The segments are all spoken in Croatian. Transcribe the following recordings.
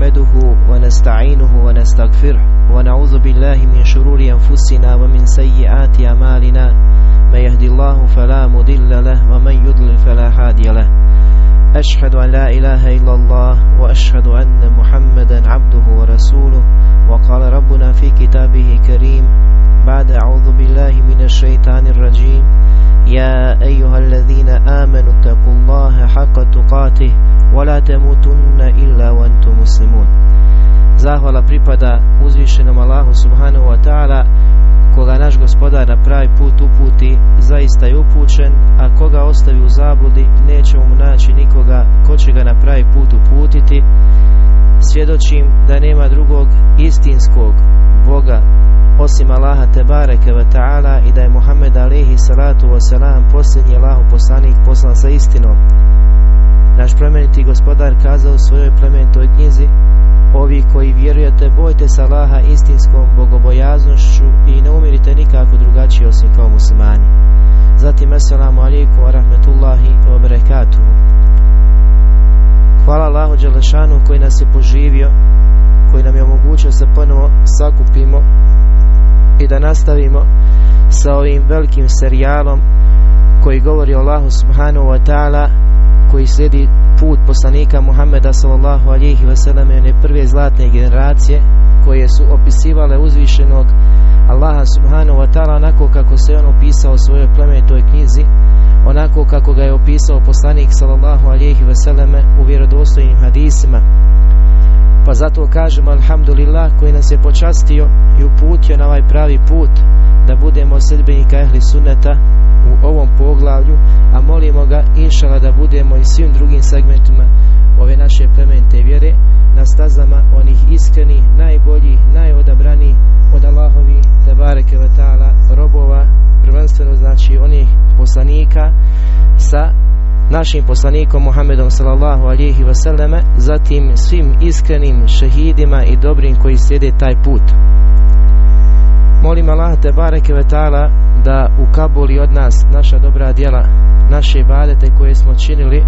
نحمده ونستعينه ونستغفره ونعوذ بالله من شرور أنفسنا ومن سيئات أعمالنا. من يهدي الله فلا مضل له ومن يضلل فلا هادي له. أشهد أن لا إله إلا الله وأشهد أن محمدا عبده ورسوله. وقال ربنا في كتابه كريم بعد أعوذ بالله من الشيطان الرجيم يا أيها الذين آمنوا اتقوا الله حق تقاته ولا تموتن إلا وأنتم مسلمون Zahvala pripada uzvišenom Allahu subhanahu wa ta'ala koga naš gospodar na pravi put uputi zaista je upućen a koga ostavi u zabludi neće mu naći nikoga ko će ga na pravi put uputiti svjedočim da nema drugog istinskog Boga osim Allaha Tebareke ve Ta'ala i da je Muhammed alihi salatu wasalam posljednji Allahu poslanik poslan sa istinom. Naš plemeniti gospodar kazao u svojoj plemenitoj knjizi Ovi koji vjerujete, bojte se Allaha istinskom bogobojaznošću i ne umirite nikako drugačije osim kao muslimani. Zatim, assalamu alaikum wa rahmetullahi wa barakatuhu. Hvala Allahu Đelešanu koji nas je poživio, koji nam je omogućio se ponovo sakupimo i da nastavimo sa ovim velikim serijalom koji govori Allahu subhanahu wa ta'ala koji slijedi put poslanika Muhammeda sallallahu alihi wasallam one prve zlatne generacije koje su opisivale uzvišenog Allaha subhanahu wa ta'ala onako kako se on opisao u svojoj plemenitoj knjizi onako kako ga je opisao poslanik sallallahu alihi wasallam u vjerodostojnim hadisima pa zato kažemo alhamdulillah koji nas je počastio i uputio na ovaj pravi put da budemo sedbenika ehli sunneta u ovom poglavlju, a molimo ga inšala da budemo i svim drugim segmentima ove naše plemente vjere na stazama onih iskrenih, najboljih, najodabranijih od Allahovi te bareke robova, prvenstveno znači onih poslanika sa našim poslanikom Muhammedom sallallahu alihi wasallame, zatim svim iskrenim šehidima i dobrim koji slijede taj put. Molim Allah te bareke vetala da ukabuli od nas naša dobra djela, naše badete koje smo činili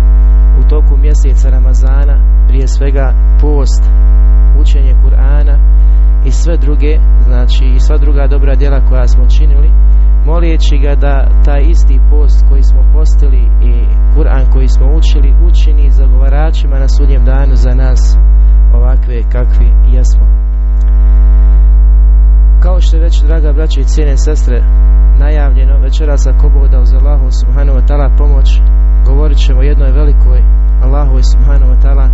u toku mjeseca Ramazana, prije svega post, učenje Kur'ana i sve druge, znači i sva druga dobra djela koja smo činili, molijeći ga da taj isti post koji smo postili i Kur'an koji smo učili učini zagovaračima na sudnjem danu za nas ovakve kakvi jesmo. Kao što je već, draga braće i cijene sestre, najavljeno večeras ako Boda uz Allahu subhanahu wa ta'ala pomoć, govorit ćemo o jednoj velikoj Allahu subhanahu wa ta'ala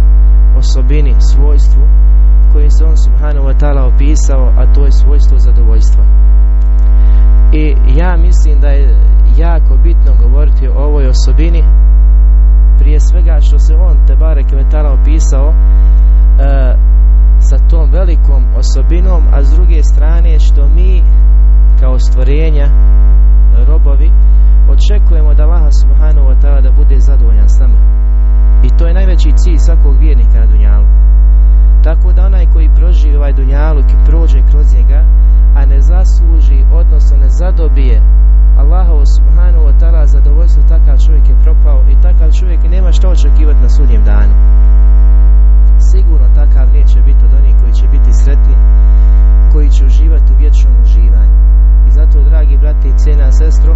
osobini, svojstvu kojim se on subhanahu wa ta'ala opisao, a to je svojstvo zadovoljstva. I ja mislim da je jako bitno govoriti o ovoj osobini prije svega što se on te barek vetala opisao e, sa tom velikom osobinom a s druge strane što mi kao stvorenja robovi očekujemo da Allah subhanahu wa ta'ala da bude zadovoljan s nama. I to je najveći cilj svakog vjernika na dunjalu tako da onaj koji proživi ovaj dunjaluk i prođe kroz njega a ne zasluži, odnosno ne zadobije Allahovo subhanahu wa ta'ala zadovoljstvo, takav čovjek je propao i takav čovjek nema što očekivati na sudnjem danu. Sigurno takav neće biti od onih koji će biti sretni, koji će uživati u vječnom uživanju. I zato, dragi brati i cijena sestro,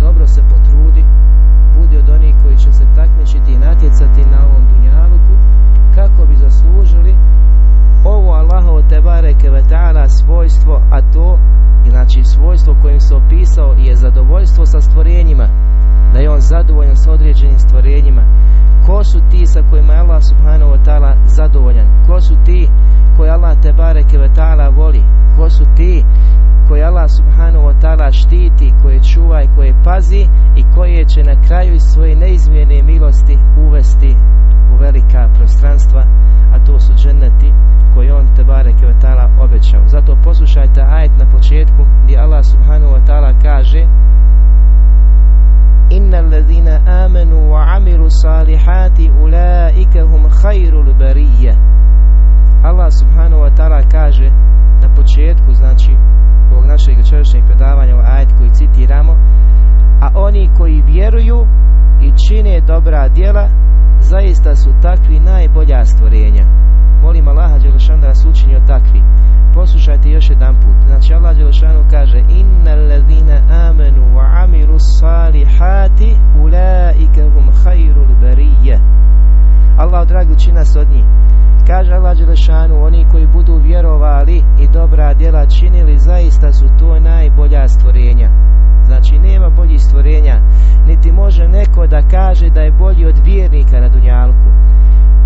dobro se potrudi, budi od onih koji će se takmičiti i natjecati na ovom dunjaluku, kako bi zaslužili ovo Allahovo tebareke ve ta'ala svojstvo, a to znači svojstvo kojim se opisao je zadovoljstvo sa stvorenjima da je on zadovoljan sa određenim stvorenjima. Ko su ti sa kojima je Allah subhanahu wa ta'ala zadovoljan? Ko su ti koji Allah te bareke voli? Ko su ti koji Allah subhanahu wa ta'ala štiti koje čuva i koje pazi i koje će na kraju svoje neizmjene milosti uvesti u velika prostranstva a to su dženneti koji on te bareke ve ta'ala obećao. Zato poslušajte ajet na početku gdje Allah subhanahu wa ta'ala kaže Inna allazina amanu wa amilu salihati ulaika hum khairul bariyya. Allah subhanahu wa ta'ala kaže na početku, znači ovog našeg večerašnjeg predavanja, ovaj ajet koji citiramo, a oni koji vjeruju i čine dobra djela, zaista su takvi najbolja stvorenja. Molim Allaha Đelešanu da nas učini od takvi. Poslušajte još jedan put. Znači Allah Đelešanu kaže Inna ladhina amenu wa amiru salihati ulaika hum barije. Allah dragi učini nas od njih. Kaže Allah Đelešanu, oni koji budu vjerovali i dobra djela činili, zaista su to najbolja stvorenja. Znači nema boljih stvorenja, niti može neko da kaže da je bolji od vjernika na Dunjalku.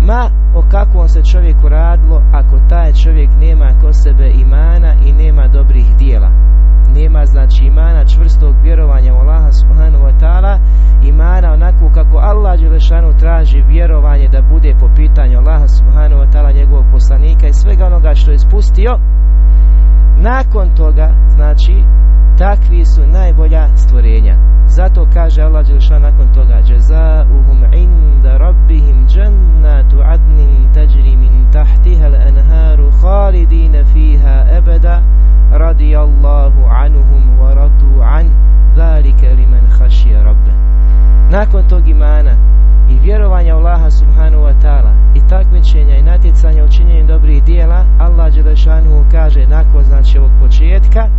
Ma o kakvom se čovjeku radilo ako taj čovjek nema ko sebe imana i nema dobrih dijela. Nema znači imana čvrstog vjerovanja u Allaha subhanahu wa ta'ala, imana onako kako Allah Đelešanu traži vjerovanje da bude po pitanju Allaha subhanahu wa ta'ala njegovog poslanika i svega onoga što je spustio. Nakon toga, znači, takvi su najbolja stvorenja. Zato kaže Allah Đelšan nakon toga Jazauhum inda rabbihim jannatu adnin tajri min tahtiha al-anharu khalidina fiha abada radijallahu anuhum wa radu an zalika liman khashija rabbe Nakon tog imana i vjerovanja Allaha subhanahu wa ta'ala i takmičenja i natjecanja u činjenju dobrih dijela Allah Đelešanu kaže nakon znači ovog početka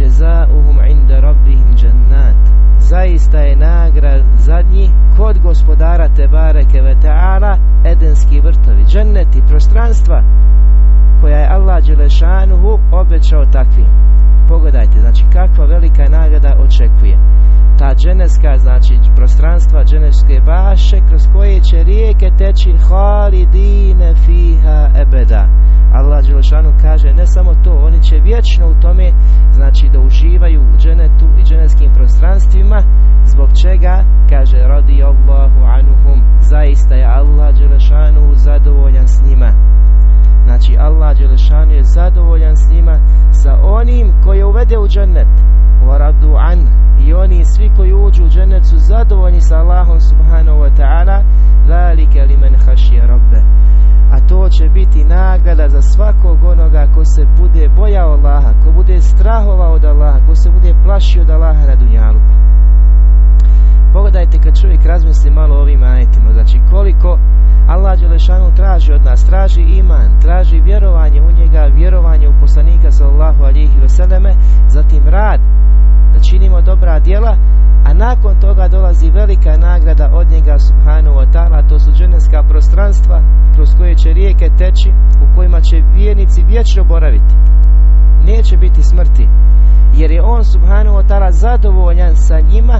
jazauhum inda rabbihim jannat zaista je nagrad zadnji kod gospodara Tebareke ve Ta'ala edenski vrtovi dženneti, prostranstva koja je Allah Đelešanuhu obećao takvim pogledajte, znači kakva velika nagrada očekuje. Ta dženevska, znači prostranstva dženevske baše kroz koje će rijeke teći halidine fiha ebeda. Allah Đelešanu kaže ne samo to, oni će vječno u tome znači da uživaju u dženetu i dženevskim prostranstvima zbog čega kaže radi Allahu anuhum zaista je Allah Đelešanu zadovoljan s njima znači Allah Đelešanu je zadovoljan s njima sa onim koji uvede u dženet radu an i oni svi koji uđu u dženet su zadovoljni sa Allahom subhanahu wa ta'ala. Zalike li men hašija rabbe. A to će biti nagrada za svakog onoga ko se bude bojao Allaha, ko bude strahovao od Allaha, ko se bude plašio od Allaha na dunjaluku. Pogledajte kad čovjek razmisli malo o ovim ajetima, znači koliko Allah Đelešanu traži od nas, traži iman, traži vjerovanje u njega, vjerovanje u poslanika sallallahu alihi vseleme, zatim rad, da činimo dobra djela, a nakon toga dolazi velika nagrada od njega subhanahu wa ta'ala, to su dženevska prostranstva kroz koje će rijeke teći, u kojima će vjernici vječno boraviti. Neće biti smrti, jer je on subhanahu wa ta'ala zadovoljan sa njima,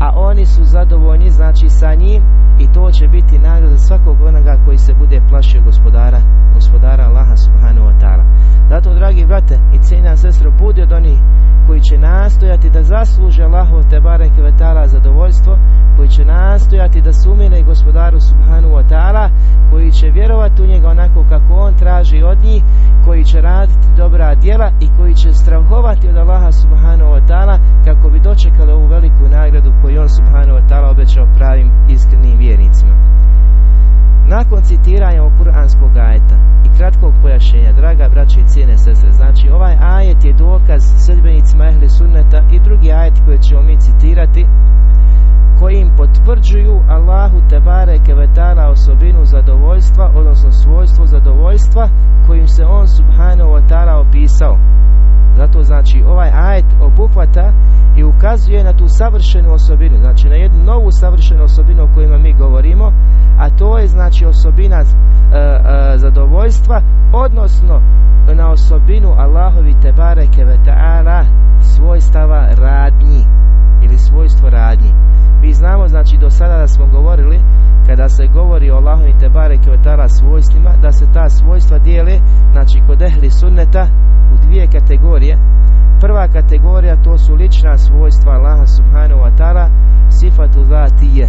a oni su zadovoljni znači sa njim i to će biti nagrada svakog onoga koji se bude plašio gospodara, gospodara Allaha subhanahu wa ta'ala. Zato, dragi brate i cijena sestro, budi od onih koji će nastojati da zasluže Allahu te bareke ve ta'ala zadovoljstvo, koji će nastojati da se umile gospodaru subhanahu wa ta'ala, koji će vjerovati u njega onako kako on traži od njih, koji će raditi dobra djela i koji će strahovati od Allaha subhanahu wa ta'ala kako bi dočekali ovu veliku nagradu koju on subhanahu wa ta'ala obećao pravim iskrenim vjernicima. Nakon citiranja ovog kuranskog ajeta i kratkog pojašnjenja, draga braće i cijene sestre, znači ovaj ajet je dokaz sredbenicima ehli sunneta i drugi ajet koje ćemo mi citirati, koji im potvrđuju Allahu Tebare Kevetala osobinu zadovoljstva, odnosno svojstvo zadovoljstva kojim se on subhanahu wa ta'ala opisao. Zato znači ovaj ajet obuhvata i ukazuje na tu savršenu osobinu, znači na jednu novu savršenu osobinu o kojima mi govorimo, a to je znači osobina e, e, zadovoljstva, odnosno na osobinu Allahovi Tebare Kevetala svojstava radnji ili svojstvo radnji. Mi znamo, znači, do sada da smo govorili, kada se govori o Allahu i Tebare Kvetala svojstvima, da se ta svojstva dijele, znači, kod ehli sunneta u dvije kategorije. Prva kategorija to su lična svojstva Allaha subhanahu wa ta'ala, sifatu zatije,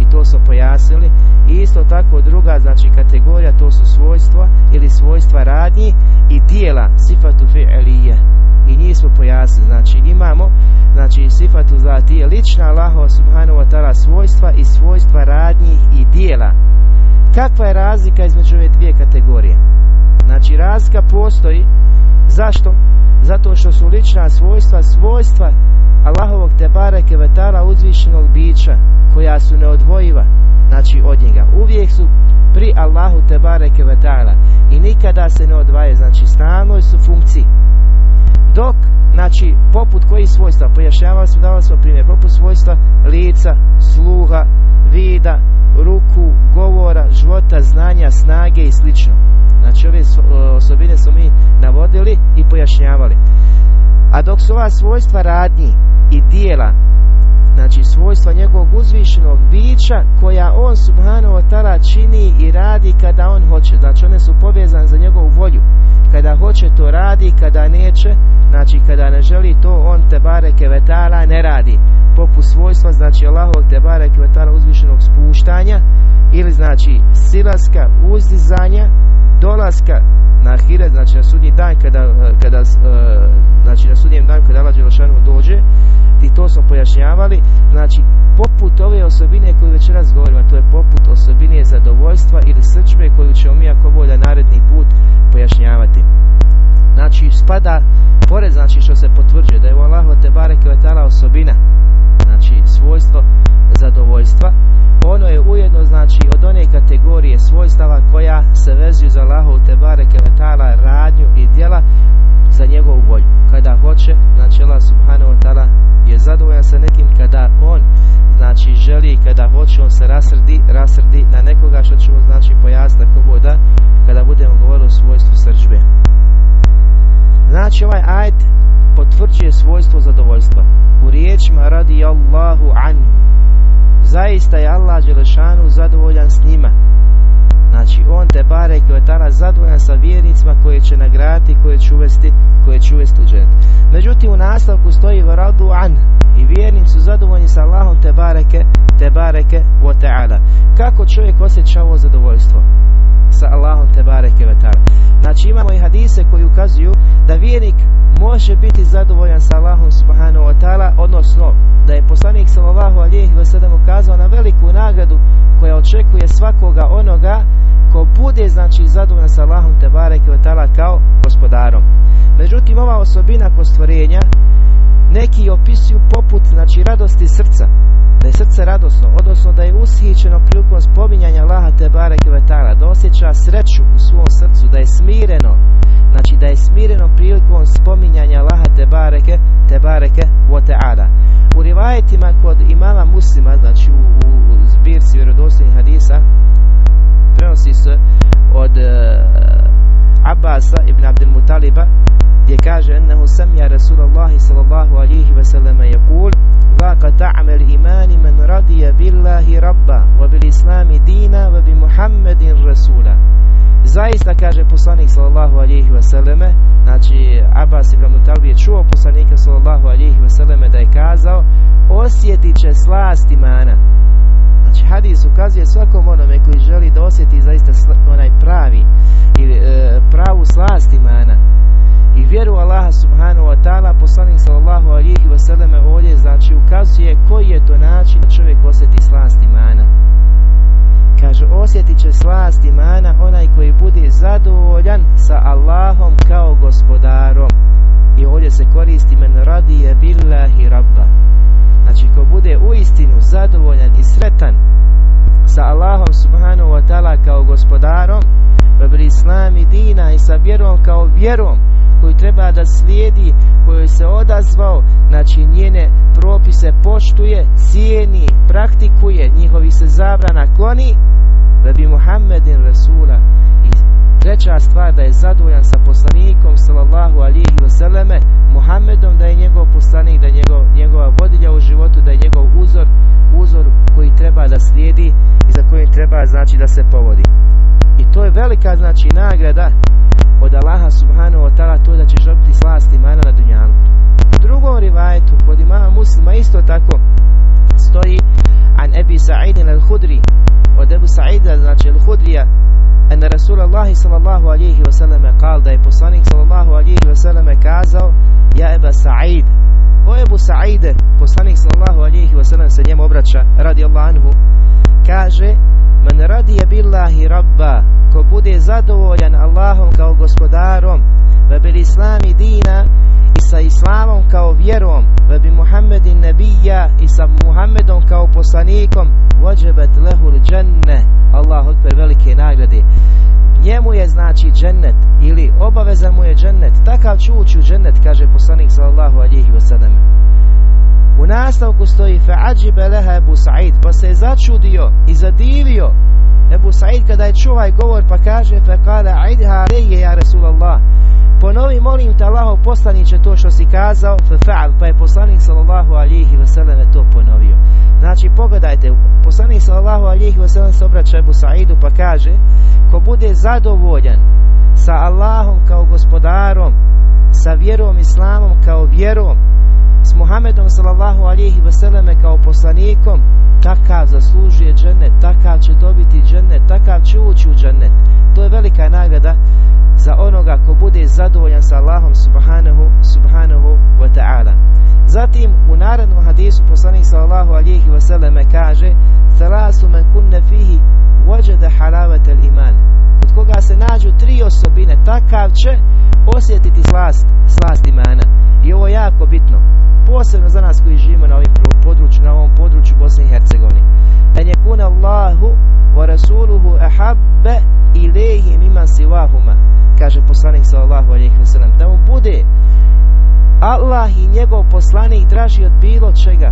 i to smo pojasnili. I isto tako druga, znači, kategorija to su svojstva ili svojstva radnji i dijela, sifatu fi'alije. I njih smo pojasnili, znači, imamo znači sifatu zati je lična Allahova subhanahu wa ta'ala svojstva i svojstva radnjih i dijela. Kakva je razlika između ove dvije kategorije? Znači razlika postoji. Zašto? Zato što su lična svojstva svojstva Allahovog tebareke vetala uzvišenog bića koja su neodvojiva znači od njega uvijek su pri Allahu te bareke i nikada se ne odvaje znači stalnoj su funkciji dok znači poput kojih svojstva? Pojašnjavali smo davali smo primjer. Poput svojstva lica sluha vida ruku govora života znanja snage i slično. Znači ove osobine smo mi navodili i pojašnjavali. A dok su ova svojstva radnji i dijela znači svojstva njegovog uzvišenog bića koja on subhanahu wa ta'ala čini i radi kada on hoće. Znači one su povezane za njegovu volju. Kada hoće to radi kada neće znači kada ne želi to on te bareke vetala ne radi. Poput svojstva znači Allahovog te bareke vetala uzvišenog spuštanja ili znači silaska uzdizanja dolaska na hiret, znači na sudnji dan kada, kada znači na sudnjem dan kada Allah dođe i to smo pojašnjavali. Znači poput ove osobine koju večeras govorimo to je poput osobine zadovoljstva ili srčbe koju ćemo mi ako bolje naredni put pojašnjavati. Znači spada pored znači što se potvrđuje da je u Allahu te bareke osobina znači svojstvo zadovoljstva ono je ujedno znači od one kategorije svojstava koja se vezuju za Allahu te bareke radnju i djela za njegovu volju kada hoće znači Allah subhanahu wa ta'ala je zadovoljan sa nekim kada on znači želi kada hoće on se rasrdi rasrdi na nekoga što ćemo znači pojasniti ako voda kada budemo govorili o svojstvu srđbe znači ovaj ajd potvrđuje svojstvo zadovoljstva. U riječima radi Allahu anhu. Zaista je Allah Đelešanu zadovoljan s njima znači on te bare koji je zadovoljan sa vjernicima koje će nagraditi koje će uvesti koje će uvesti u džet. Međutim u nastavku stoji radu an i vjernici su zadovoljni sa Allahom te bareke te bareke ta'ala. Kako čovjek osjeća ovo zadovoljstvo sa Allahom te bareke Znači imamo i hadise koji ukazuju da vjernik može biti zadovoljan sa Allahom subhanahu wa ta'ala, odnosno da je poslanik sallallahu alijih wa ukazao na veliku nagradu koja očekuje svakoga onoga ko bude znači zadovoljan sa Allahom te bareke ta'ala kao gospodarom. Međutim, ova osobina kod stvorenja neki opisuju poput znači radosti srca. Da je srce radosno odnosno da je ushićeno prilikom spominjanja Allaha te bareke da osjeća sreću u svom srcu da je smireno znači da je smireno prilikom spominjanja Allaha te bareke te bareke u rivajetima kod imama muslima znači u, u zbirci vjerodostojnih hadisa prenosi se od uh, Abbasa ibn Abdel Mutaliba gdje kaže ennehu samija Rasulallahi sallallahu alihi wasallam jakul Vaka ta'amel imani man radija billahi rabba wa bil islami dina wa bi Muhammedin rasula. Zaista kaže poslanik sallallahu alihi wasallame znači Abbas ibn Mutalbi je čuo poslanika sallallahu alihi wasallame da je kazao osjetit će slast imana Znači hadis ukazuje svakom onome koji želi da osjeti zaista onaj pravi i e, pravu slast imana. I vjeru Allaha subhanahu wa ta'ala poslanik sallallahu alihi wasallam ovdje znači ukazuje koji je to način da čovjek osjeti slast imana. Kaže osjetit će slast imana onaj koji bude zadovoljan sa Allahom kao gospodarom. I ovdje se koristi men radije billahi rabba znači ko bude uistinu zadovoljan i sretan sa Allahom subhanahu wa ta'ala kao gospodarom bil islami dina i sa vjerom kao vjerom koju treba da slijedi, koju se odazvao, znači njene propise poštuje, cijeni, praktikuje, njihovi se zabrana kloni, da Muhammedin Rasula i treća stvar da je zadovoljan sa poslanikom sallallahu alihi wasallame Muhammedom da je njegov poslanik da je njegov, njegova vodilja u životu da je njegov uzor uzor koji treba da slijedi i za kojim treba znači da se povodi i to je velika znači nagrada od Allaha subhanahu wa ta'ala to da ćeš dobiti slast imana na dunjalku. U drugom rivajetu kod imama muslima isto tako stoji an Ebi Sa'idin al-Hudri od Ebu Sa'ida znači al-Hudrija en Rasulallahi sallallahu alihi wasallam kal da je poslanik sallallahu alihi wasallam kazao ja Eba Sa'id o Ebu Sa'ide poslanik sallallahu alihi wasallam se njemu obraća radi Allah anhu kaže Man radije billahi rabba Ko bude zadovoljan Allahom kao gospodarom Ve bil islami dina I sa islamom kao vjerom Ve bi Muhammedin nebija I sa Muhammedom kao poslanikom vođebet lehul dženne. Allah okper velike nagrade. Njemu je znači džennet ili obaveza mu je džennet. Takav će ući u džennet kaže poslanik sallallahu alihi wasallam u nastavku stoji fa'ađibe leha Ebu Sa'id pa se je začudio i zadivio Ebu Sa'id kada je čuo ovaj govor pa kaže fa kale aidha alejje ja Rasulallah ponovi molim te Allaho poslaniće to što si kazao. Fa'al pa je poslanik sallallahu alihi wasallam to ponovio. Znači pogledajte poslanik sallallahu alihi wasallam se obraća Ebu Sa'idu pa kaže ko bude zadovoljan sa Allahom kao gospodarom sa vjerom islamom kao vjerom Muhammedom sallallahu alihi wasallam kao poslanikom takav zaslužuje džennet takav će dobiti džennet takav će ući u džennet to je velika nagrada za onoga ko bude zadovoljan sa Allahom subhanahu, subhanahu wa ta'ala. Zatim u narednom hadisu poslanik sallallahu alihi wasallam kaže Thalasu men kunne fihi halavat al iman. Od koga se nađu tri osobine, takav će osjetiti slast, slast imana. I ovo je jako bitno. Posebno za nas koji živimo na ovim području, na ovom području Bosne i Hercegovine. Je kuna Allahu wa rasuluhu ahabbe ilihim ima sivahuma kaže poslanik sallallahu alejhi ve sellem da mu bude Allah i njegov poslanik draži od bilo čega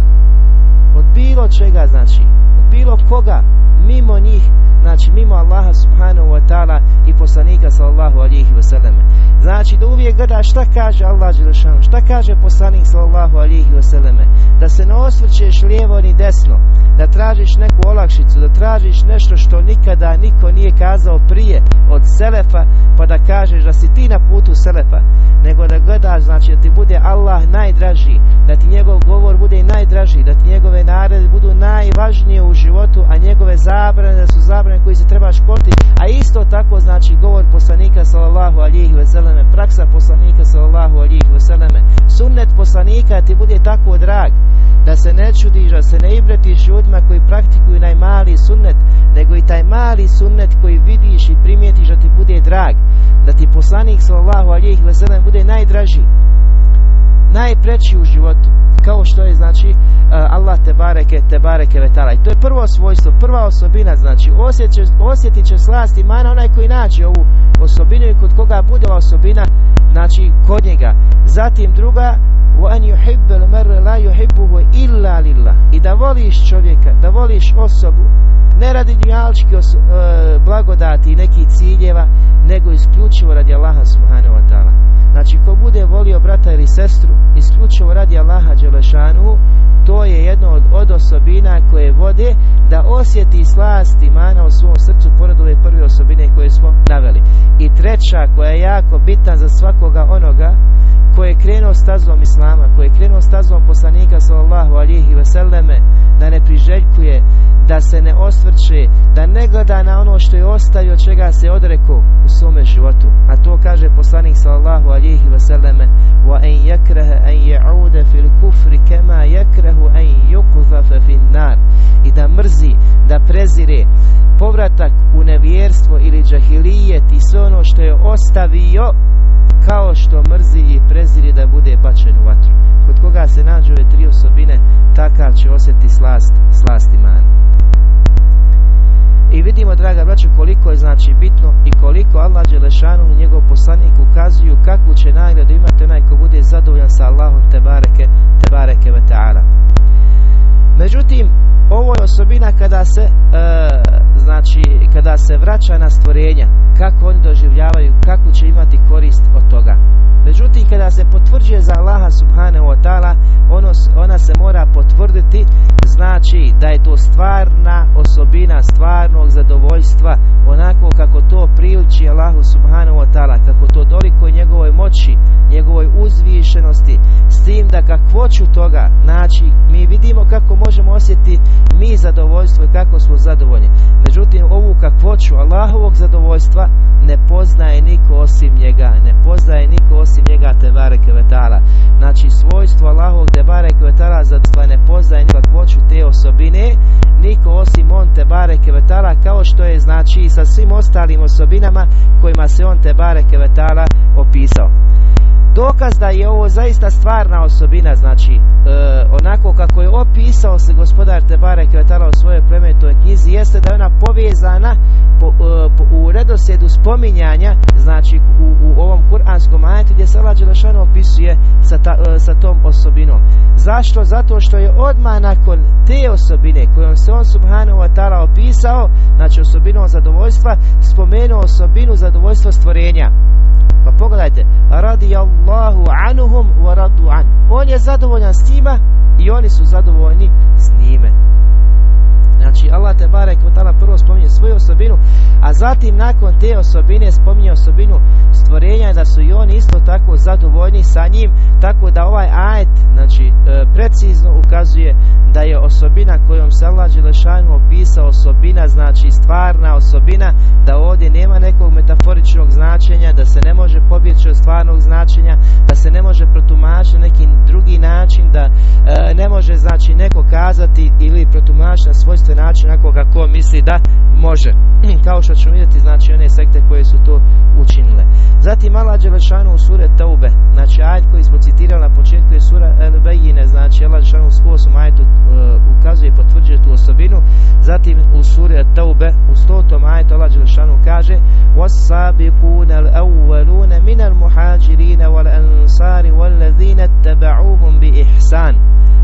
od bilo čega znači od bilo koga mimo njih znači mimo Allaha subhanahu wa ta'ala i poslanika sallallahu alihi wasallam znači da uvijek gleda šta kaže Allah Đelešanu šta kaže poslanik sallallahu alihi wasallam da se ne osvrćeš lijevo ni desno da tražiš neku olakšicu da tražiš nešto što nikada niko nije kazao prije od selefa pa da kažeš da si ti na putu selefa. Nego da gledaš znači da ti bude Allah najdraži da ti njegov govor bude najdraži da ti njegove naredbe budu najvažnije u životu a njegove zabrane da su zabrane koji se treba a isto tako znači govor poslanika sallallahu alihi veseleme praksa poslanika sallallahu alihi veseleme sunnet poslanika ti bude tako drag da se ne čudiš, da se ne ibretiš ljudima koji praktikuju najmali sunnet, nego i taj mali sunnet koji vidiš i primijetiš da ti bude drag, da ti poslanik sallallahu alihi veselem bude najdraži, najpreći u životu kao što je znači uh, Allah te bareke te bareke vetala i to je prvo svojstvo, prva osobina znači osjeće, osjetit će slast imana onaj koji nađe ovu osobinu i kod koga bude ova osobina znači kod njega. Zatim druga i da voliš čovjeka da voliš osobu ne radi njalčki os, e, blagodati i nekih ciljeva nego isključivo radi Allaha subhanahu wa ta'ala. Znači, ko bude volio brata ili sestru, isključivo radi Allaha Đelešanu, to je jedno od, od osobina koje vode da osjeti slast imana u svom srcu pored ove prve osobine koje smo naveli. I treća koja je jako bitna za svakoga onoga koji je krenuo stazom Islama, koji je krenuo stazom poslanika sallallahu alihi wasallame, da ne priželjkuje, da se ne osvrće, da ne gleda na ono što je ostavio, čega se odrekao u svome životu. A to kaže poslanik sallallahu alihi wa en yakraha en ya'ude fil kufri kema yakrahu en yuqzafa fin nar. I da mrzi, da prezire povratak u nevjerstvo ili džahilijet i sve ono što je ostavio kao što mrzi i preziri da bude bačen u vatru. Kod koga se nađu ove tri osobine, takav će osjeti slast, slast iman. I vidimo, draga braćo, koliko je znači bitno i koliko Allah Đelešanu i njegov poslanik ukazuju kakvu će nagradu imati onaj ko bude zadovoljan sa Allahom te bareke, te bareke ve ta'ala. Međutim, ovo je osobina kada se e, znači kada se vraća na stvorenja kako oni doživljavaju kako će imati korist od toga. Međutim kada se potvrđuje za Allaha subhanahu wa ta'ala ono, ona se mora potvrditi znači da je to stvarna osobina stvarnog zadovoljstva onako kako to priliči Allahu subhanahu wa ta'ala kako to doliko njegovoj moći njegovoj uzvišenosti s tim da kakvoću toga znači mi vidimo kako možemo osjetiti mi zadovoljstvo i kako smo zadovoljni. Međutim ovu kakvoću Allahovog zadovoljstva ne poznaje niko osim njega ne poznaje niko osim njega te bareke vetala znači svojstvo Allahovog te bareke vetala zadovoljstva ne poznaje niko te osobine niko osim on te bareke vetala kao što je znači i sa svim ostalim osobinama kojima se on te bareke vetala opisao. Dokaz da je ovo zaista stvarna osobina znači e, onako kako je opisao opisao se gospodar Tebare Kvetala u svojoj plemenitoj knjizi jeste da je ona povezana po, e, po, u redoslijedu spominjanja znači u, u ovom kuranskom ajetu gdje se Allah Đelešanu opisuje sa, ta, e, sa tom osobinom. Zašto? zato što je odmah nakon te osobine kojom se on subhanahu wa ta'ala opisao znači osobinom zadovoljstva spomenuo osobinu zadovoljstva stvorenja. Pa pogledajte radi Allahu anuhum wa radu an. On je zadovoljan s njima i oni su zadovoljni s njime Znači Allah te barek prvo spominje svoju osobinu, a zatim nakon te osobine spominje osobinu stvorenja da su i oni isto tako zadovoljni sa njim, tako da ovaj ajet znači, e, precizno ukazuje da je osobina kojom se Allah Đelešanu opisao osobina, znači stvarna osobina, da ovdje nema nekog metaforičnog značenja, da se ne može pobjeći od stvarnog značenja, da se ne može protumačiti neki drugi način, da e, ne može znači neko kazati ili protumačiti na svojstven način ako kako misli da može. Kao što ćemo vidjeti znači one sekte koje su to učinile. Zatim Allah Đelešanu u sure Taube, znači ajd koji smo citirali na početku je sura El Bejine, znači Allah Đelešanu u sposom ajetu uh, ukazuje i potvrđuje tu osobinu. Zatim u sure Taube, u stotom ajetu Allah Đelešanu kaže وَالسَّابِقُونَ الْأَوَّلُونَ مِنَ الْمُحَاجِرِينَ وَالْأَنصَارِ وَالَّذِينَ اتَّبَعُوهُمْ بِإِحْسَانٍ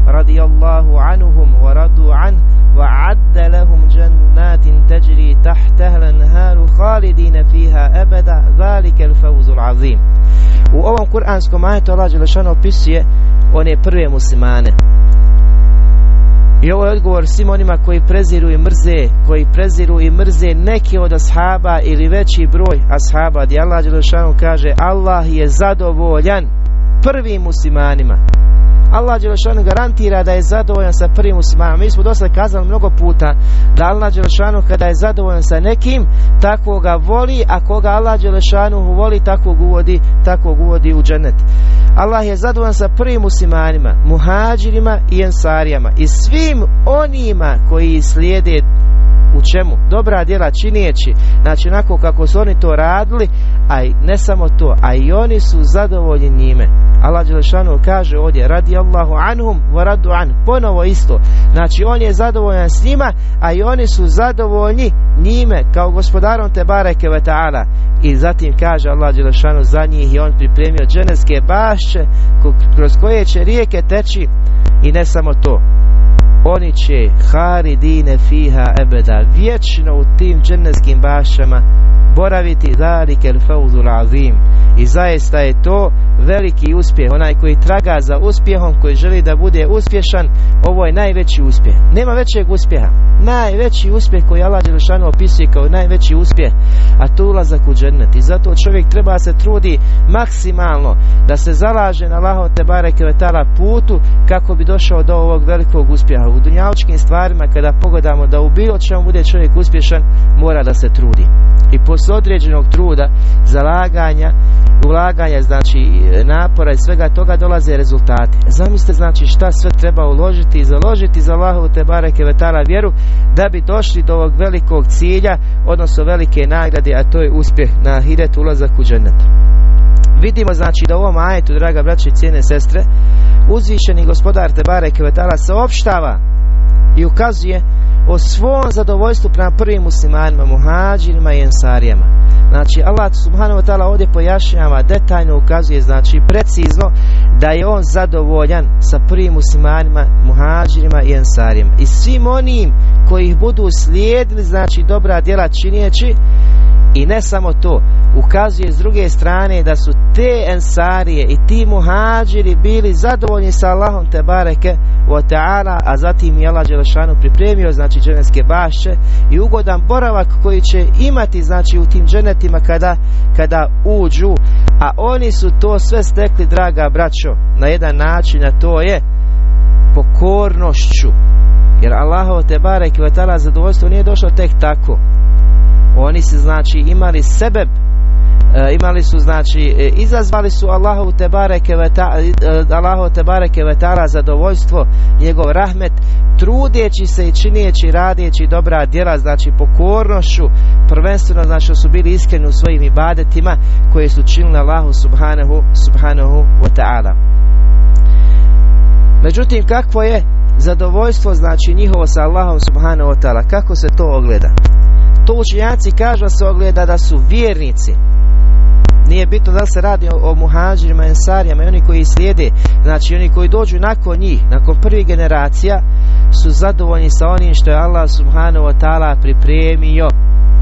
رضي الله عنهم ورضوا عنه وعد لهم جنات تجري تحتها الانهار خالدين فيها أبدا ذلك الفوز العظيم U ovom kuranskom ajetu Allah Đelešanu opisuje one prve muslimane. I ovo je odgovor svim onima koji preziru i mrze, koji preziru i mrze neki od ashaba ili veći broj ashaba, gdje Allah Đelešanu kaže Allah je zadovoljan prvim muslimanima. Allah Đelešanu garantira da je zadovoljan sa prvim muslimanom. Mi smo dosta kazali mnogo puta da Allah Đelešanu kada je zadovoljan sa nekim, tako ga voli, a koga Allah Đelešanu voli, takvog uvodi, takvog uvodi u dženet. Allah je zadovoljan sa prvim muslimanima, muhađirima i ensarijama i svim onima koji slijede u čemu? Dobra djela činijeći, znači onako kako su oni to radili, a i ne samo to, a i oni su zadovoljni njime. Allah Đelešanu kaže ovdje, radi Allahu anhum wa radu an, ponovo isto. Znači on je zadovoljan s njima, a i oni su zadovoljni njime kao gospodarom te bareke ve ta'ala. I zatim kaže Allah Đelešanu za njih i on pripremio dženevske bašće kroz koje će rijeke teći i ne samo to oni će haridine fiha ebeda. Vječno u tim dženevskim bašama boraviti zalike fauzul azim i zaista je to veliki uspjeh. Onaj koji traga za uspjehom koji želi da bude uspješan ovo je najveći uspjeh. Nema većeg uspjeha. Najveći uspjeh koji Allah Đelešanu opisuje kao najveći uspjeh a to ulazak u džennet. I zato čovjek treba se trudi maksimalno da se zalaže na Allahom te bareke putu kako bi došao do ovog velikog uspjeha. U dunjaličkim stvarima kada pogledamo da u bilo čemu bude čovjek uspješan mora da se trudi. I posle određenog truda zalaganja ulaganja znači napora i svega toga dolaze rezultati zamislite znači šta sve treba uložiti i založiti za Allahovu te bareke vetala vjeru da bi došli do ovog velikog cilja odnosno velike nagrade a to je uspjeh na hiret ulazak u džennet vidimo znači da u ovom ajetu draga braće i cijene sestre uzvišeni gospodar te bareke vetala saopštava i ukazuje o svom zadovoljstvu prema prvim muslimanima, muhađirima i ensarijama. Znači Allah subhanahu wa ta'ala ovdje pojašnjava, detaljno ukazuje, znači precizno da je on zadovoljan sa prvim muslimanima, muhađirima i ensarijama. I svim onim koji ih budu slijedili, znači dobra djela činjeći i ne samo to, ukazuje s druge strane da su te ensarije i ti muhađiri bili zadovoljni sa Allahom te bareke o ta'ala, a zatim je Allah Đelešanu pripremio znači dženevske bašće i ugodan boravak koji će imati znači u tim dženetima kada, kada uđu, a oni su to sve stekli draga braćo na jedan način, a to je pokornošću. Jer Allahov te o ta'ala zadovoljstvo nije došlo tek tako oni su znači imali sebe e, imali su znači e, izazvali su Allahu te bareke e, Allahu te bareke zadovoljstvo njegov rahmet trudeći se i činijeći radeći dobra djela znači pokornošću prvenstveno znači su bili iskreni u svojim ibadetima koje su činili Allahu subhanahu subhanahu wa ta'ala. Međutim, kakvo je zadovoljstvo znači njihovo sa Allahom subhanahu wa ta'ala? Kako se to ogleda to učenjaci kažu se ogleda da su vjernici. Nije bitno da se radi o, o muhađirima, ensarijama i oni koji slijede, znači oni koji dođu nakon njih, nakon prvih generacija, su zadovoljni sa onim što je Allah subhanahu wa ta'ala pripremio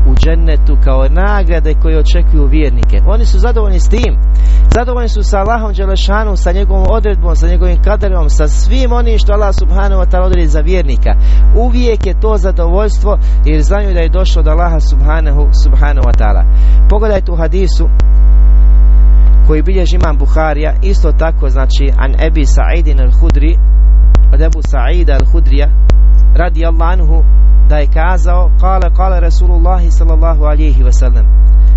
u džennetu kao nagrade koje očekuju vjernike. Oni su zadovoljni s tim. Zadovoljni su sa Allahom Đelešanom, sa njegovom odredbom, sa njegovim kaderom, sa svim onim što Allah subhanahu wa ta'ala odredi za vjernika. Uvijek je to zadovoljstvo jer znaju da je došlo od Allaha subhanahu, subhanahu wa ta'ala. Pogledajte u hadisu koji bilježi imam Buharija, isto tako znači an Ebi Sa'idin al-Hudri, od Ebu Sa'ida al-Hudrija, radi Allah anhu, da je kazao, kale, kale Rasulullahi sallallahu alihi wasallam,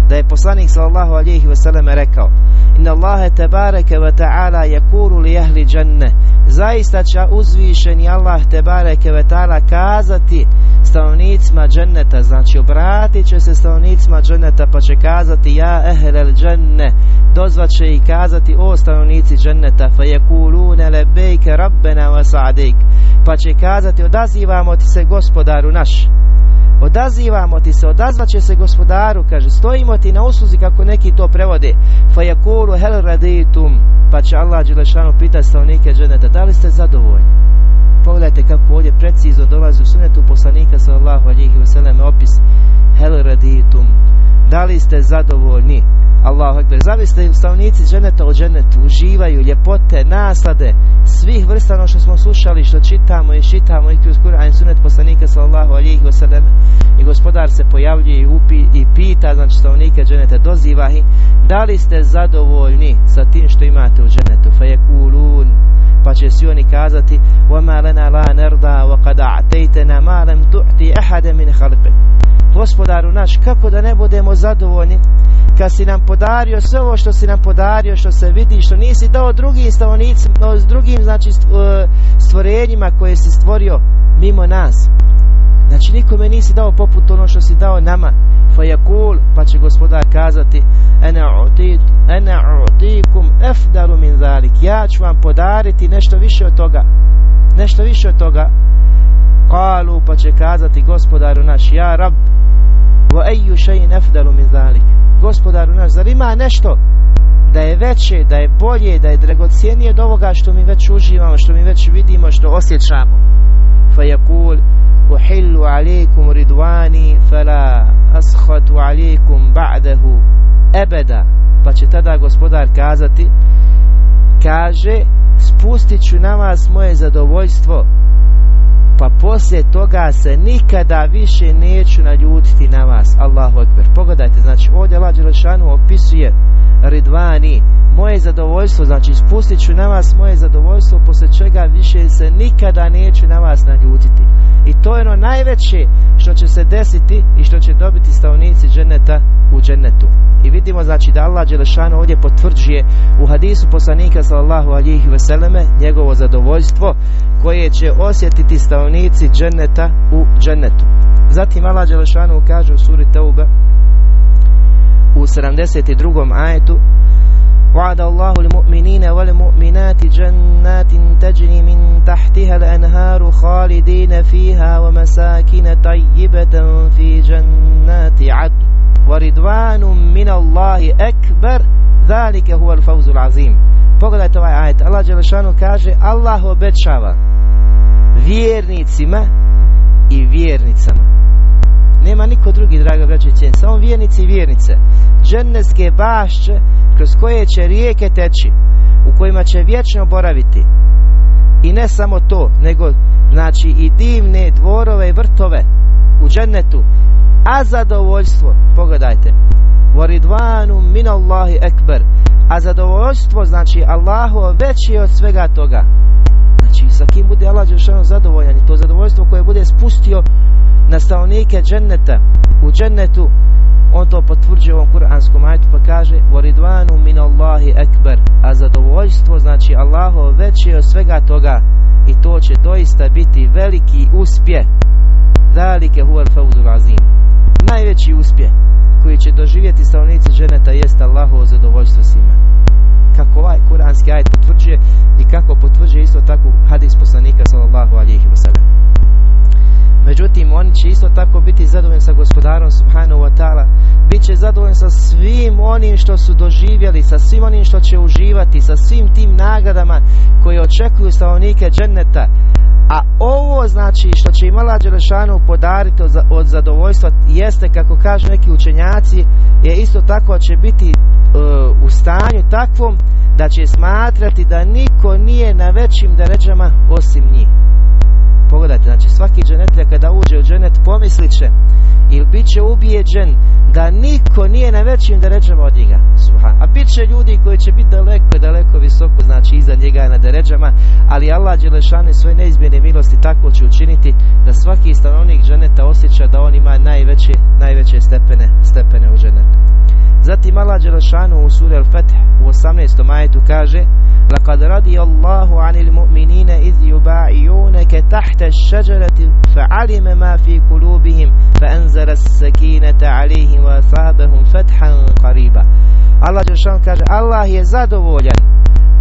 da je poslanik sallallahu alihi wasallam rekao, inna Allahe tebareke wa ta'ala yakuru li ahli džanne, zaista će uzvišeni Allah tebareke wa ta'ala kazati stanovnicima dženneta, znači obratit će se stanovnicima dženneta pa će kazati ja ehlel dženne, dozvaće i kazati o stanovnici dženneta fa yakulune lebejke rabbena wa sa'dik. Pa će kazati odazivamo ti se gospodaru naš odazivamo ti se, odazvaće se gospodaru, kaže, stojimo ti na usluzi kako neki to prevode, fa yakulu hel raditum, pa će Allah Đelešanu pitati stanovnike dženeta, da li ste zadovoljni? Pogledajte kako ovdje precizno dolazi u sunetu poslanika sallallahu alihi wasallam opis hel raditum, da li ste zadovoljni? Allahu ekber. Zamislite stanovnici dženeta u dženetu uživaju ljepote, naslade svih vrsta ono što smo slušali, što čitamo i čitamo i kroz Kur'an sunet poslanika sallallahu alejhi ve sellem i gospodar se pojavljuje i upi i pita znači stanovnike dženeta doziva ih da li ste zadovoljni sa tim što imate u dženetu? Fa yakulun pa će svi oni kazati وَمَا لَنَا لَا نَرْضَى وَقَدْ أَعْتَيْتَنَا مَا لَمْ تُعْتِ أَحَدَ مِنْ خَلْقِكَ Gospodaru naš, kako da ne budemo zadovoljni kad si nam podario sve ovo što si nam podario, što se vidi, što nisi dao drugim stavnicima, drugim znači stvorenjima koje si stvorio mimo nas. Znači nikome nisi dao poput ono što si dao nama. Fajakul, pa će gospodar kazati Ena utikum efdalu min zalik. Ja ću vam podariti nešto više od toga. Nešto više od toga. Kalu, pa će kazati gospodaru naš, ja rab, wa eju šein efdalu min zalik. Gospodaru naš, zar ima nešto da je veće, da je bolje, da je dragocijenije od ovoga što mi već uživamo, što mi već vidimo, što osjećamo. Fajakul, uhillu alaikum ridvani, fala ashatu alaikum ba'dahu ebeda. Pa će tada gospodar kazati, kaže, spustit ću na vas moje zadovoljstvo, pa poslije toga se nikada više neću naljutiti na vas. Allahu Akbar. Pogledajte, znači ovdje Allah Đelešanu opisuje Ridvani, moje zadovoljstvo, znači spustit ću na vas moje zadovoljstvo, poslije čega više se nikada neću na vas naljutiti. I to je ono najveće što će se desiti i što će dobiti stavnici dženeta u dženetu. I vidimo znači da Allah Đelešanu ovdje potvrđuje u hadisu poslanika sallallahu alihi veseleme njegovo zadovoljstvo koje će osjetiti stavnici dženeta u dženetu. Zatim Allah Đelešanu kaže u suri Tauba u 72. ajetu وعد الله المؤمنين والمؤمنات جنات تجري من تحتها الأنهار خالدين فيها ومساكن طيبة في جنات عدن ورضوان من الله أكبر ذلك هو الفوز العظيم Pogledajte ovaj ajet. Allah Đelešanu kaže Allah obećava vjernicima i vjernicama. Nema niko drugi, draga braće i samo vjernici i vjernice. Dženneske bašće kroz koje će rijeke teći, u kojima će vječno boraviti. I ne samo to, nego znači i divne dvorove i vrtove u džennetu, a zadovoljstvo, pogledajte, varidvanu min Allahi ekber, a zadovoljstvo znači Allahu veći od svega toga. Znači sa kim bude Allah Đelšanu zadovoljan i to zadovoljstvo koje bude spustio na stanovnike dženneta u džennetu on to potvrđuje u ovom kuranskom ajetu pa kaže Voridvanu min Allahi ekber a zadovoljstvo znači Allaho veće od svega toga i to će doista biti veliki uspjeh Zalike huvel fauzul azim najveći uspjeh koji će doživjeti stanovnici ženeta jest Allahovo zadovoljstvo svima. Kako ovaj kuranski ajet potvrđuje i kako potvrđuje isto tako hadis poslanika sallallahu alihi wasallam. Međutim, oni će isto tako biti zadovoljni sa gospodarom subhanahu wa ta'ala, bit će zadovoljni sa svim onim što su doživjeli, sa svim onim što će uživati, sa svim tim nagradama koje očekuju stanovnike dženneta, a ovo znači što će im Đelešanu podariti od, zadovoljstva jeste kako kažu neki učenjaci je isto tako će biti e, u stanju takvom da će smatrati da niko nije na većim deređama osim njih. Pogledajte, znači svaki dženetlja kada uđe u dženet pomislit će ili bit će ubijeđen da niko nije na većim deređama od njega. A bit će ljudi koji će biti daleko, daleko visoko, znači iza njega na deređama, ali Allah Đelešane svoje neizmjene milosti tako će učiniti da svaki stanovnik dženeta osjeća da on ima najveće, najveće stepene, stepene u dženetu. Zatim Allah Đelešanu u suri Al-Fatih u 18. majetu kaže لقد رضي الله عن المؤمنين إذ يبايعونك تحت الشجرة فعلم ما في قلوبهم فأنزل السكينة عليهم وأصابهم فتحا قريبا Allah Đelešanu kaže Allah je zadovoljan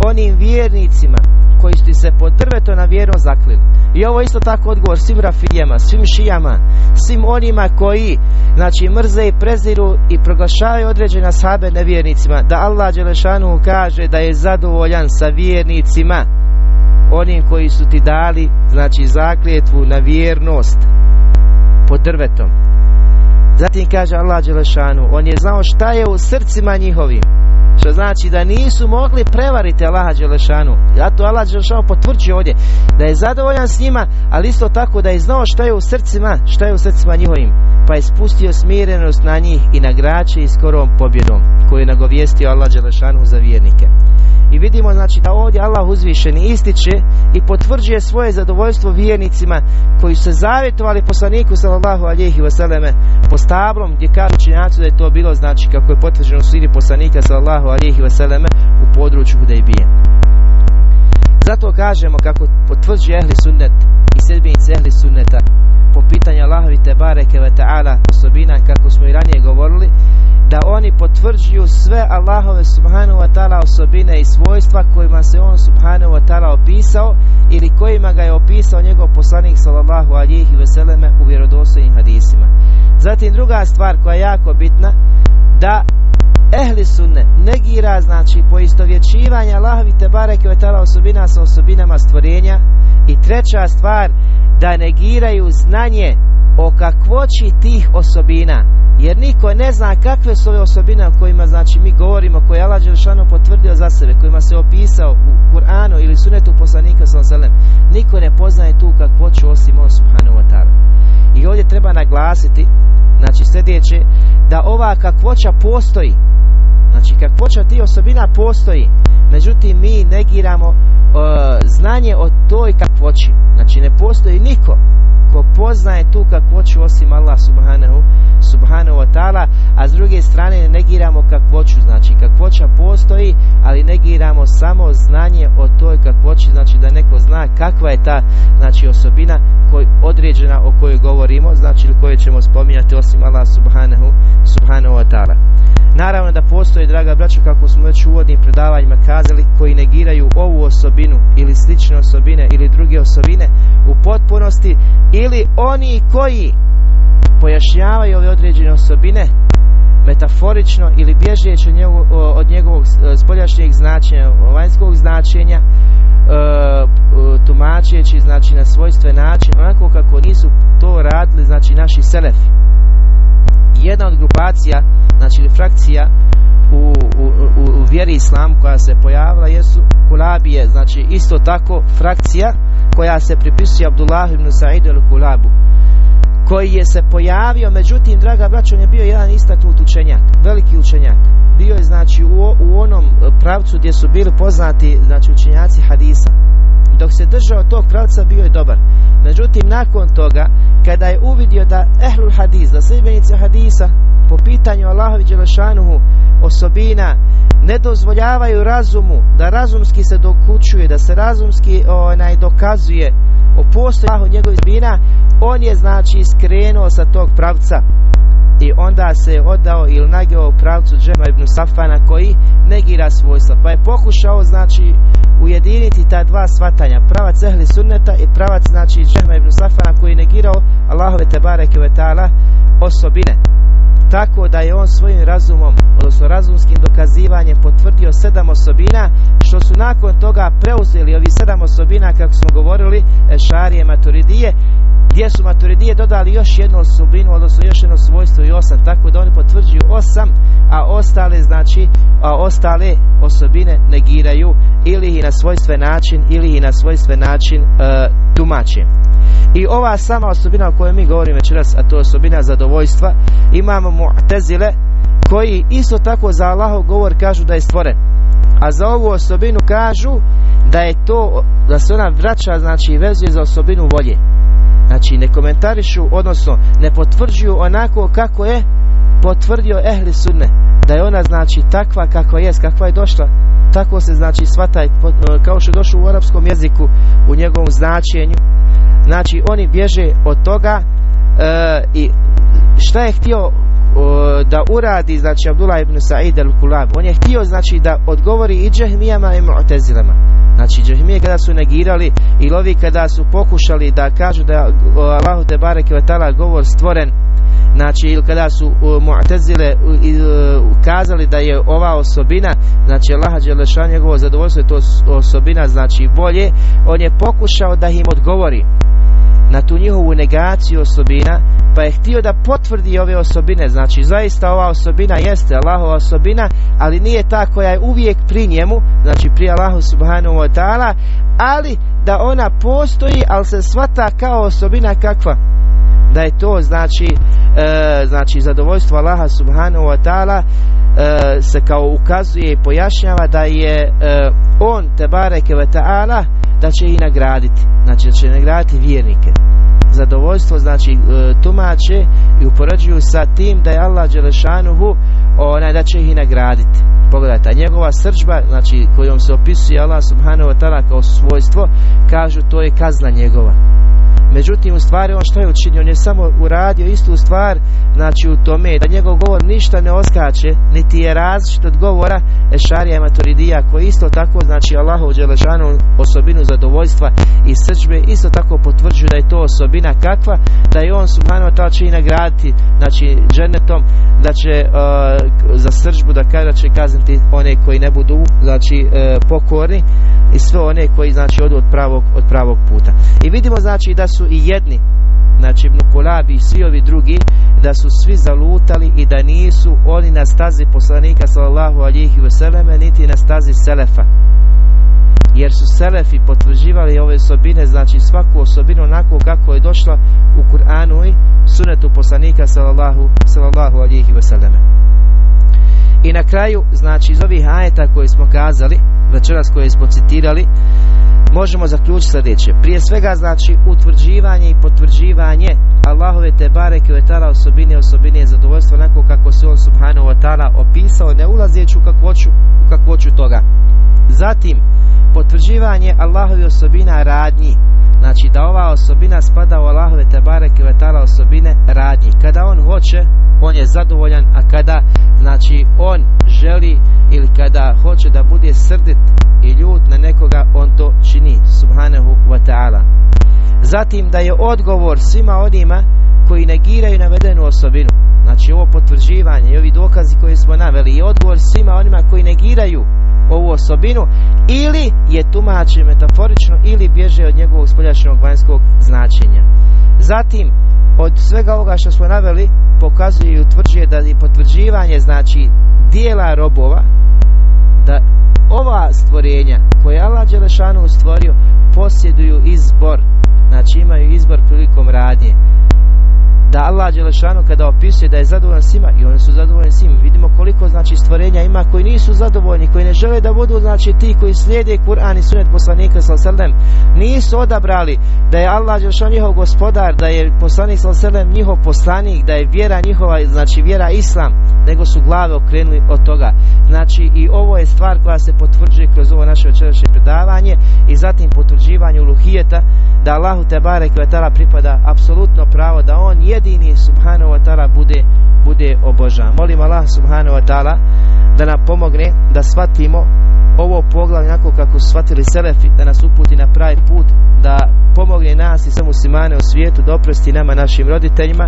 onim vjernicima koji su se pod drveto na vjerom zaklili. I ovo isto tako odgovor svim rafijama, svim šijama, svim onima koji znači mrze i preziru i proglašavaju određena sabe nevjernicima. Da Allah Đelešanu kaže da je zadovoljan sa vjernicima onim koji su ti dali znači zakljetvu na vjernost pod drvetom. Zatim kaže Allah Đelešanu, on je znao šta je u srcima njihovim što znači da nisu mogli prevariti Allaha Đelešanu. Zato Allah Đelešanu potvrđuje ovdje da je zadovoljan s njima, ali isto tako da je znao što je u srcima, što je u srcima njihovim. Pa je spustio smirenost na njih i nagrače i skorom pobjedom koju je nagovijestio Allah Đelešanu za vjernike. I vidimo znači da ovdje Allah uzvišeni ističe i potvrđuje svoje zadovoljstvo vjernicima koji su se zavjetovali poslaniku sallallahu alihi vseleme po stablom gdje kažu činjacu da je to bilo znači kako je potvrđeno u siri poslanika sallallahu alihi vseleme u području Hudejbije. Zato kažemo kako potvrđuje ehli sunnet i sedbenici ehli sunneta po pitanju Allahovi te bareke ve osobina kako smo i ranije govorili da oni potvrđuju sve Allahove subhanahu wa ta'ala osobine i svojstva kojima se on subhanahu wa ta'ala opisao ili kojima ga je opisao njegov poslanik sallallahu alihi veseleme u vjerodostojnim hadisima. Zatim druga stvar koja je jako bitna da ehli sunne negira znači poistovjećivanje Allahovi te bareke ve ta'ala osobina sa osobinama stvorenja. I treća stvar da negiraju znanje o kakvoći tih osobina. Jer niko ne zna kakve su ove osobine o kojima znači mi govorimo koje je Allah Đelšanu potvrdio za sebe kojima se opisao u Kur'anu ili sunetu poslanika sallam niko ne poznaje tu kakvoću osim on subhanahu wa ta'ala. I ovdje treba naglasiti znači sljedeće da ova kakvoća postoji znači kakvoća tih osobina postoji međutim mi negiramo znanje o toj kakvoći. Znači ne postoji niko ko poznaje tu kakvoću osim Allah subhanahu, subhanahu wa ta'ala, a s druge strane negiramo kakvoću, znači kakvoća postoji, ali negiramo samo znanje o toj kakvoći, znači da neko zna kakva je ta znači osobina koj, određena o kojoj govorimo, znači koje ćemo spominjati osim Allah subhanahu, subhanahu wa ta'ala. Naravno da postoji, draga braćo, kako smo već u uvodnim predavanjima kazali, koji negiraju ovu osobinu ili slične osobine ili druge osobine u potpunosti ili oni koji pojašnjavaju ove određene osobine metaforično ili bježeći od, od njegovog spoljašnjeg značenja, vanjskog značenja, e, tumačeći znači na svojstven način, onako kako nisu to radili znači naši selefi. Jedna od grupacija, znači frakcija u, u, u, u vjeri islam koja se pojavila jesu kulabije, znači isto tako frakcija koja se pripisuje Abdullah ibn Sa'id al-Kulabu koji je se pojavio, međutim, draga braćo, on je bio jedan istaknut učenjak, veliki učenjak. Bio je, znači, u, u onom pravcu gdje su bili poznati, znači, učenjaci hadisa. Dok se držao tog pravca, bio je dobar. Međutim, nakon toga, kada je uvidio da ehlul hadis, da sljedbenice hadisa, po pitanju Allahovi Đelešanuhu osobina, ne dozvoljavaju razumu da razumski se dokučuje, da se razumski onaj dokazuje o postojanju njegovih zbina, on je znači skrenuo sa tog pravca i onda se je odao ili nageo u pravcu Džema ibn Safana koji negira svojstva pa je pokušao znači ujediniti ta dva svatanja pravac ehli sunneta i pravac znači Džema ibn Safana koji negirao Allahove tebareke ve osobine tako da je on svojim razumom, odnosno razumskim dokazivanjem potvrdio sedam osobina, što su nakon toga preuzeli ovi sedam osobina, kako smo govorili, šarije maturidije, gdje su maturidije dodali još jednu osobinu, odnosno još jedno svojstvo i osam, tako da oni potvrđuju osam, a ostale, znači, a ostale osobine negiraju ili ih na svojstven način, ili ih na svojstven način e, tumače. I ova sama osobina o kojoj mi govorimo večeras, a to je osobina zadovoljstva, imamo mu'tezile koji isto tako za Allahov govor kažu da je stvoren. A za ovu osobinu kažu da je to, da se ona vraća, znači vezuje za osobinu volje. Znači ne komentarišu, odnosno ne potvrđuju onako kako je potvrdio ehli sunne. Da je ona znači takva kakva jest, kakva je došla. Tako se znači shvata kao što je došlo u arapskom jeziku u njegovom značenju znači oni bježe od toga e, i šta je htio da uradi znači Abdullah ibn Sa'id al-Kulab? On je htio znači da odgovori i džehmijama i mu'tezilama znači džehmije kada su negirali i lovi kada su pokušali da kažu da Allahu te bareke govor stvoren znači ili kada su mu'tezile ukazali da je ova osobina znači Allah Đelešan njegovo zadovoljstvo je to osobina znači volje on je pokušao da im odgovori na tu njihovu negaciju osobina pa je htio da potvrdi ove osobine. Znači zaista ova osobina jeste Allahova osobina ali nije ta koja je uvijek pri njemu znači pri Allahu subhanahu wa ta'ala ali da ona postoji ali se svata kao osobina kakva. Da je to znači e, znači zadovoljstvo Allaha subhanahu wa ta'ala e, se kao ukazuje i pojašnjava da je e, on te bareke ve ta'ala da će ih nagraditi znači da će nagraditi vjernike. Zadovoljstvo znači e, tumače i upoređuju sa tim da je Allah Đelešanuhu onaj da će ih nagraditi pogledajte, a njegova srđba znači kojom se opisuje Allah subhanahu wa ta'ala kao svojstvo kažu to je kazna njegova Međutim, u stvari on što je učinio? On je samo uradio istu stvar, znači u tome da njegov govor ništa ne oskače, niti je različit od govora Ešarija i Maturidija, koji isto tako, znači Allahov Đelešanu osobinu zadovoljstva i srđbe, isto tako potvrđuju da je to osobina kakva, da je on subhanahu wa će i nagraditi, znači dženetom, da će uh, za srđbu da kaže će kazniti one koji ne budu, znači uh, pokorni i sve one koji znači odu od pravog, od pravog puta. I vidimo znači da su su i jedni znači Ibn i svi ovi drugi da su svi zalutali i da nisu oni na stazi poslanika sallallahu alihi vseleme niti na stazi selefa. Jer su selefi potvrđivali ove osobine znači svaku osobinu onako kako je došla u Kur'anu i sunetu poslanika sallallahu, sallallahu alihi vseleme i na kraju znači iz ovih ajeta koje smo kazali večeras koje smo citirali možemo zaključiti sljedeće. Prije svega znači utvrđivanje i potvrđivanje Allahove te bareke ve ta'ala osobine osobine zadovoljstva onako kako se on subhanahu wa ta'ala opisao ne ulazeći u kakvoću, u kakvoću toga. Zatim potvrđivanje Allahove osobina radnji znači da ova osobina spada u Allahove te bareke ve ta'ala osobine radnji. Kada on hoće, on je zadovoljan, a kada znači on želi ili kada hoće da bude srdit i ljut na nekoga, on to čini, subhanahu wa ta'ala. Zatim da je odgovor svima onima koji negiraju navedenu osobinu. Znači ovo potvrđivanje i ovi dokazi koje smo naveli i odgovor svima onima koji negiraju ovu osobinu ili je tumače metaforično ili bježe od njegovog spoljačnog vanjskog značenja. Zatim od svega ovoga što smo naveli pokazuje i utvrđuje da je potvrđivanje znači dijela robova da ova stvorenja koje je Allah Đelešanu stvorio posjeduju izbor znači imaju izbor prilikom radnje da Allah Đelešanu kada opisuje da je zadovoljan svima i oni su zadovoljni svima vidimo koliko znači stvorenja ima koji nisu zadovoljni koji ne žele da budu znači ti koji slijede Kur'an i sunet poslanika sallam nisu odabrali da je Allah Đelešanu njihov gospodar da je poslanik sallam njihov poslanik da je vjera njihova znači vjera islam nego su glave okrenuli od toga. Znači i ovo je stvar koja se potvrđuje kroz ovo naše večerašnje predavanje i zatim potvrđivanje uluhijeta da Allahu te barek pripada apsolutno pravo da on je jedini subhanahu wa ta'ala bude bude obožan. Molim Allah subhanahu wa ta'ala da nam pomogne da shvatimo ovo poglavlje onako kako su shvatili Selefi, da nas uputi na pravi put, da pomogne nas i sve muslimane u svijetu, da oprosti nama našim roditeljima,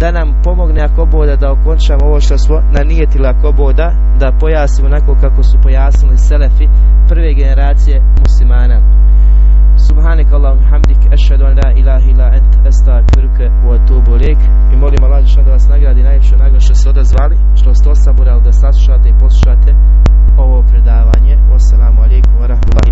da nam pomogne ako boda da okončamo ovo što smo nanijetili ako boda, da pojasnimo onako kako su pojasnili Selefi prve generacije muslimana. Subhanak Allahu hamdik, ešhedu an la ilaha ila ent, estakfiruke wa atubu lik. I molim Allah da vas nagradi najviše nagon što se odazvali, što ste osaburali da saslušate i poslušate ovo predavanje. Wassalamu alaikum wa rahmatullahi